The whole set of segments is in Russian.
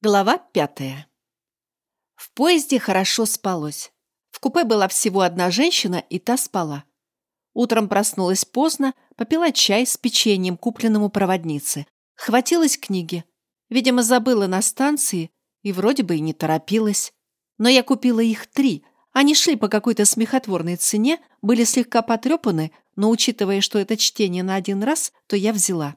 Глава пятая. В поезде хорошо спалось. В купе была всего одна женщина, и та спала. Утром проснулась поздно, попила чай с печеньем, купленным у проводницы. Хватилась книги. Видимо, забыла на станции и вроде бы и не торопилась. Но я купила их три. Они шли по какой-то смехотворной цене, были слегка потрепаны, но учитывая, что это чтение на один раз, то я взяла.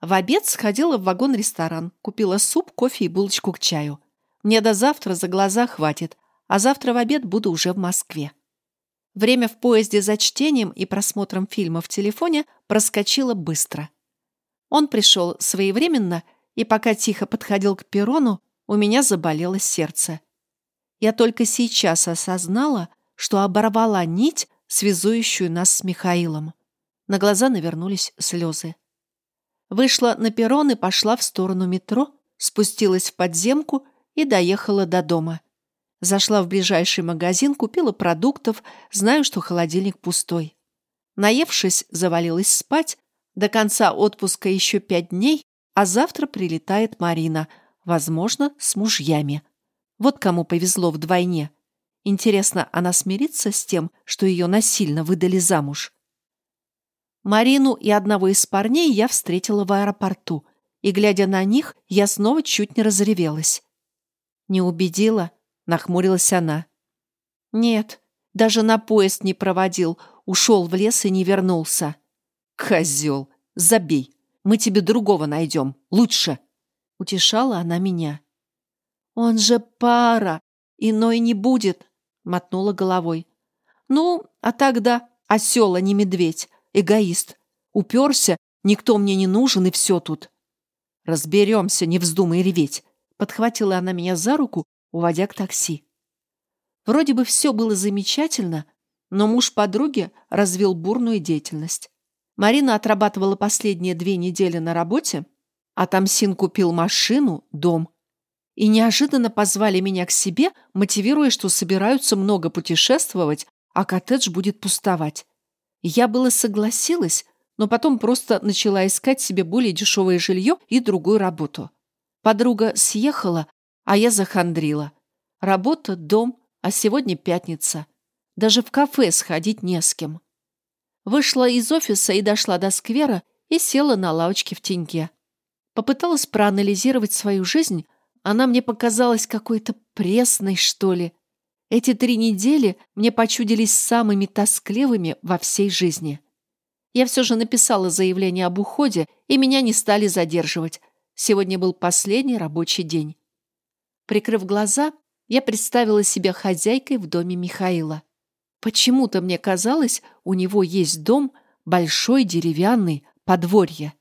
В обед сходила в вагон-ресторан, купила суп, кофе и булочку к чаю. Мне до завтра за глаза хватит, а завтра в обед буду уже в Москве. Время в поезде за чтением и просмотром фильма в телефоне проскочило быстро. Он пришел своевременно, и пока тихо подходил к перрону, у меня заболело сердце. Я только сейчас осознала, что оборвала нить, связующую нас с Михаилом. На глаза навернулись слезы. Вышла на перрон и пошла в сторону метро, спустилась в подземку и доехала до дома. Зашла в ближайший магазин, купила продуктов, знаю, что холодильник пустой. Наевшись, завалилась спать. До конца отпуска еще пять дней, а завтра прилетает Марина, возможно, с мужьями. Вот кому повезло вдвойне. Интересно, она смирится с тем, что ее насильно выдали замуж? Марину и одного из парней я встретила в аэропорту, и, глядя на них, я снова чуть не разревелась. «Не убедила?» — нахмурилась она. «Нет, даже на поезд не проводил, ушел в лес и не вернулся». «Козел! Забей! Мы тебе другого найдем, лучше!» — утешала она меня. «Он же пара, иной не будет!» — мотнула головой. «Ну, а тогда осел, а не медведь. Эгоист. Уперся, никто мне не нужен, и все тут. Разберемся, не вздумай реветь. Подхватила она меня за руку, уводя к такси. Вроде бы все было замечательно, но муж подруги развил бурную деятельность. Марина отрабатывала последние две недели на работе, а Тамсин купил машину, дом. И неожиданно позвали меня к себе, мотивируя, что собираются много путешествовать, а коттедж будет пустовать. Я было согласилась, но потом просто начала искать себе более дешевое жилье и другую работу. Подруга съехала, а я захандрила. Работа, дом, а сегодня пятница. Даже в кафе сходить не с кем. Вышла из офиса и дошла до сквера и села на лавочке в теньке. Попыталась проанализировать свою жизнь, она мне показалась какой-то пресной, что ли, эти три недели мне почудились самыми тоскливыми во всей жизни. Я все же написала заявление об уходе, и меня не стали задерживать. Сегодня был последний рабочий день. Прикрыв глаза, я представила себя хозяйкой в доме Михаила. Почему-то мне казалось, у него есть дом, большой, деревянный, подворье.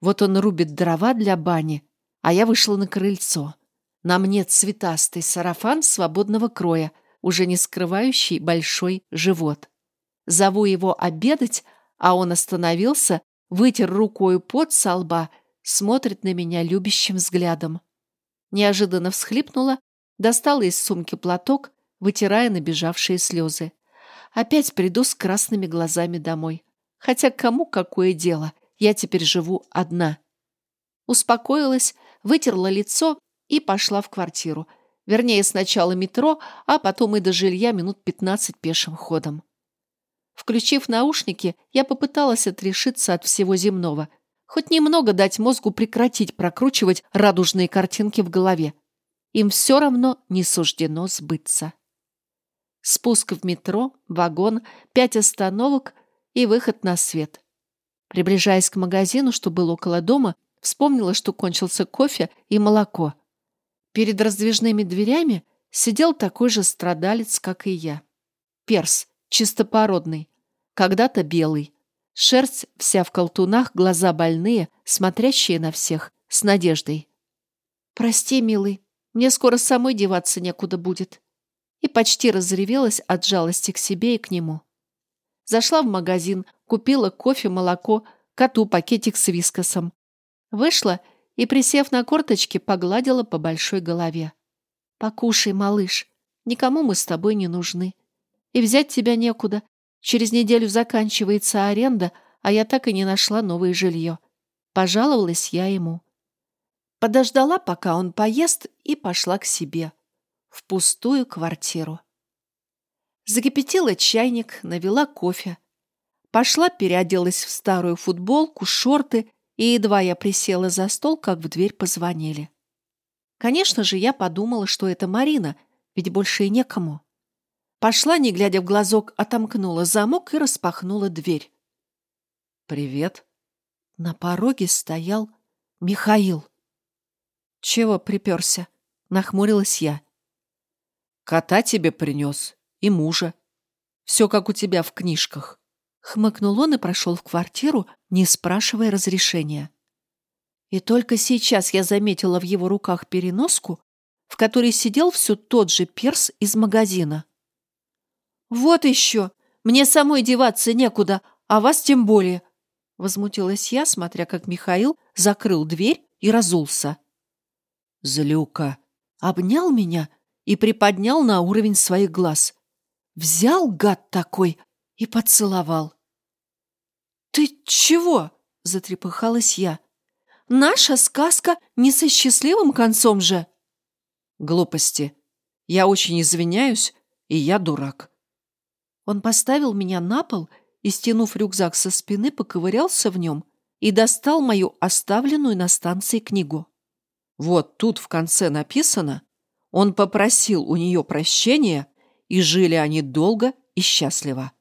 Вот он рубит дрова для бани, а я вышла на крыльцо. На мне цветастый сарафан свободного кроя, уже не скрывающий большой живот. Зову его обедать, а он остановился, вытер рукой пот со лба, смотрит на меня любящим взглядом. Неожиданно всхлипнула, достала из сумки платок, вытирая набежавшие слезы. Опять приду с красными глазами домой. Хотя кому какое дело, я теперь живу одна. Успокоилась, вытерла лицо и пошла в квартиру. Вернее, сначала метро, а потом и до жилья минут 15 пешим ходом. Включив наушники, я попыталась отрешиться от всего земного. Хоть немного дать мозгу прекратить прокручивать радужные картинки в голове. Им все равно не суждено сбыться. Спуск в метро, вагон, пять остановок и выход на свет. Приближаясь к магазину, что был около дома, вспомнила, что кончился кофе и молоко. Перед раздвижными дверями сидел такой же страдалец, как и я. Перс, чистопородный, когда-то белый. Шерсть вся в колтунах, глаза больные, смотрящие на всех, с надеждой. «Прости, милый, мне скоро самой деваться некуда будет». И почти разревелась от жалости к себе и к нему. Зашла в магазин, купила кофе, молоко, коту пакетик с вискосом. Вышла и, присев на корточки, погладила по большой голове. «Покушай, малыш, никому мы с тобой не нужны. И взять тебя некуда. Через неделю заканчивается аренда, а я так и не нашла новое жилье». Пожаловалась я ему. Подождала, пока он поест, и пошла к себе, в пустую квартиру. Закипятила чайник, навела кофе. Пошла, переоделась в старую футболку, шорты, и едва я присела за стол, как в дверь позвонили. Конечно же, я подумала, что это Марина, ведь больше и некому. Пошла, не глядя в глазок, отомкнула замок и распахнула дверь. «Привет». На пороге стоял Михаил. «Чего приперся?» — нахмурилась я. «Кота тебе принес и мужа. Все как у тебя в книжках». Хмыкнул он и прошел в квартиру, не спрашивая разрешения. И только сейчас я заметила в его руках переноску, в которой сидел все тот же перс из магазина. «Вот еще! Мне самой деваться некуда, а вас тем более!» Возмутилась я, смотря как Михаил закрыл дверь и разулся. Злюка обнял меня и приподнял на уровень своих глаз. Взял, гад такой, и поцеловал. «Ты чего?» — затрепыхалась я. Наша сказка не со счастливым концом же. Глупости. Я очень извиняюсь, и я дурак. Он поставил меня на пол и, стянув рюкзак со спины, поковырялся в нем и достал мою оставленную на станции книгу. Вот тут в конце написано, он попросил у нее прощения, и жили они долго и счастливо.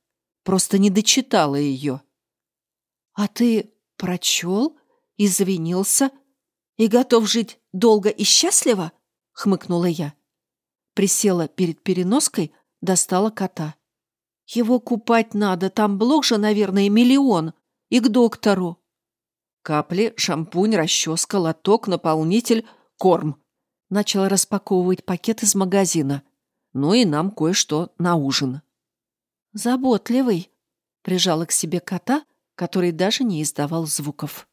Просто не дочитала ее. «А ты прочел?» извинился и готов жить долго и счастливо?» — хмыкнула я. Присела перед переноской, достала кота. «Его купать надо, там блок же, наверное, миллион. И к доктору». Капли, шампунь, расческа, лоток, наполнитель, корм. Начала распаковывать пакет из магазина. Ну и нам кое-что на ужин. «Заботливый», — прижала к себе кота, который даже не издавал звуков.